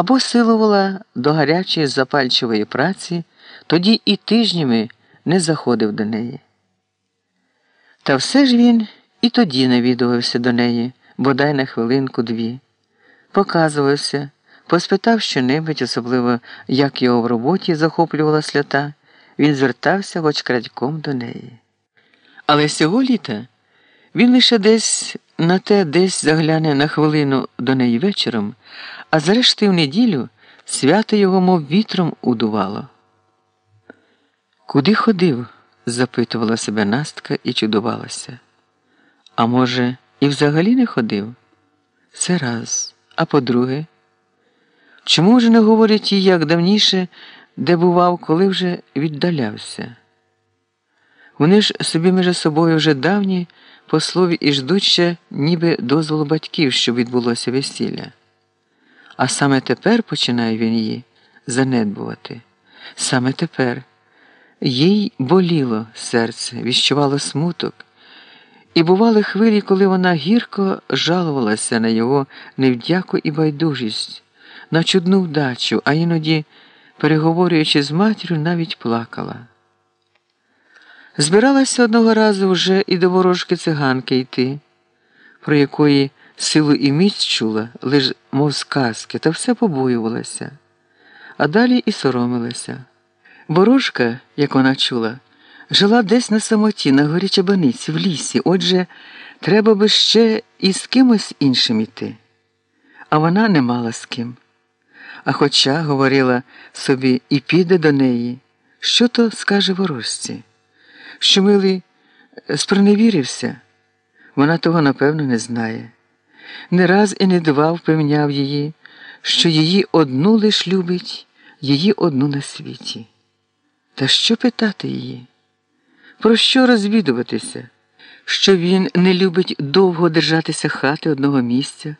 або силувала до гарячої запальчивої праці, тоді і тижнями не заходив до неї. Та все ж він і тоді навідувався до неї, бодай на хвилинку дві, показувався, поспитав щонебудь, особливо як його в роботі захоплювала слята, він звертався хоч крадьком до неї. Але сього літа він лише десь на те десь загляне на хвилину до неї вечором, а зрешти в неділю свято його, мов вітром, удувало. Куди ходив? запитувала себе Настка і чудувалася. А може, і взагалі не ходив? Це раз. А по-друге, чому ж не говорять їй, як давніше, де бував, коли вже віддалявся? Вони ж собі між собою вже давні по слові і ждуть ще ніби дозволу батьків, щоб відбулося весілля. А саме тепер починає він її занедбувати. Саме тепер їй боліло серце, відчувало смуток. І бували хвилі, коли вона гірко жалувалася на його невдяку і байдужість, на чудну вдачу, а іноді, переговорюючи з матір'ю, навіть плакала. Збиралася одного разу вже і до ворожки циганки йти, про якої силу і міць чула, лиш мов сказки, та все побоювалася, а далі і соромилася. Ворожка, як вона чула, жила десь на самоті, на горі чабаниці, в лісі, отже, треба би ще і з кимось іншим іти. А вона не мала з ким. А хоча, говорила собі, і піде до неї, що то скаже ворожці? Що милий спроневірився, вона того, напевно, не знає. Не раз і не два впевняв її, що її одну лиш любить, її одну на світі. Та що питати її? Про що розвідуватися? Що він не любить довго держатися хати одного місця?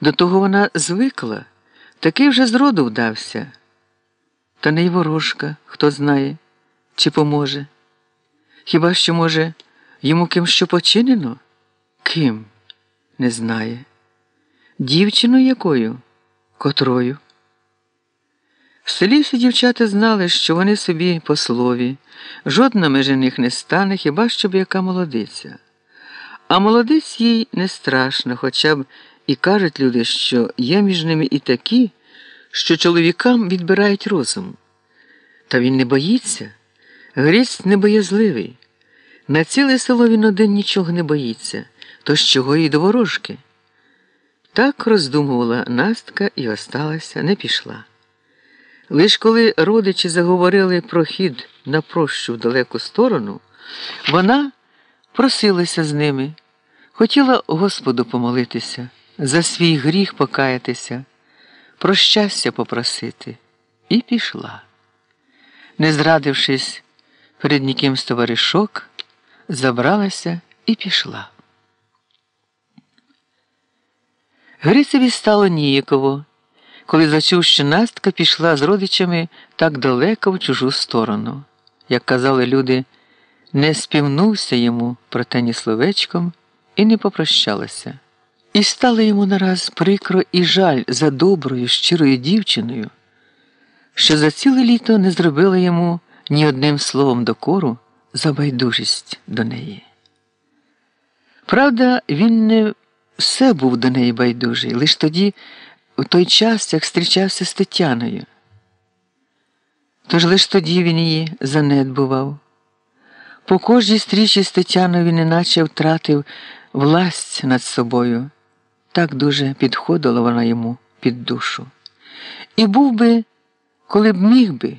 До того вона звикла, такий вже зроду вдався. Та не й ворожка, хто знає, чи поможе. Хіба що, може, йому ким що починено? Ким? Не знає. Дівчиною якою? Котрою? В селі всі дівчата знали, що вони собі по слові, жодна межі них не стане, хіба щоб яка молодиця. А молодиць їй не страшно, хоча б і кажуть люди, що є між ними і такі, що чоловікам відбирають розум. Та він не боїться, Гріць небоязливий. На ціле село він один нічого не боїться, то з чого їй до ворожки. Так роздумувала Настка і осталася, не пішла. Лиш коли родичі заговорили про хід на прощу в далеку сторону, вона просилася з ними, хотіла Господу помолитися, за свій гріх покаятися, про щастя попросити, і пішла. Не зрадившись перед ніким з товаришок, забралася і пішла. Грицеві стало ніяково коли зачув, що Настка пішла з родичами так далеко в чужу сторону. Як казали люди, не співнувся йому проте ні словечком і не попрощалася. І стало йому нараз прикро і жаль за доброю, щирою дівчиною, що за ціле літо не зробила йому ні одним словом докору за байдужість до неї. Правда, він не все був до неї байдужий, лише тоді у той час, як зустрічався з Тетяною. Тож лиш тоді він її занедбував. По кожній стрічі з Тетяною він іначе втратив власть над собою. Так дуже підходила вона йому під душу. І був би, коли б міг би,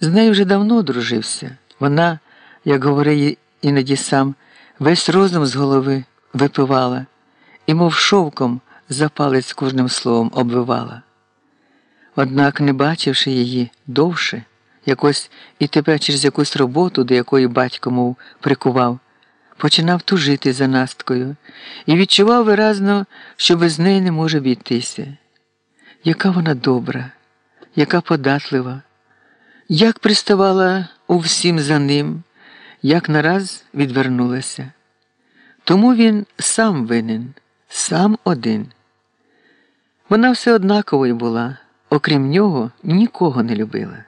з нею вже давно дружився. Вона, як говорить іноді сам, весь розум з голови випивала і, мов шовком, за палець кожним словом обвивала. Однак, не бачивши її довше, якось і тепер через якусь роботу, до якої батько мов прикував, починав тужити за насткою і відчував виразно, що без неї не може бійтися. Яка вона добра, яка податлива, як приставала у всім за ним, як нараз відвернулася. Тому він сам винен, сам один. Вона все однаковою була. окрім нього, нікого не любила.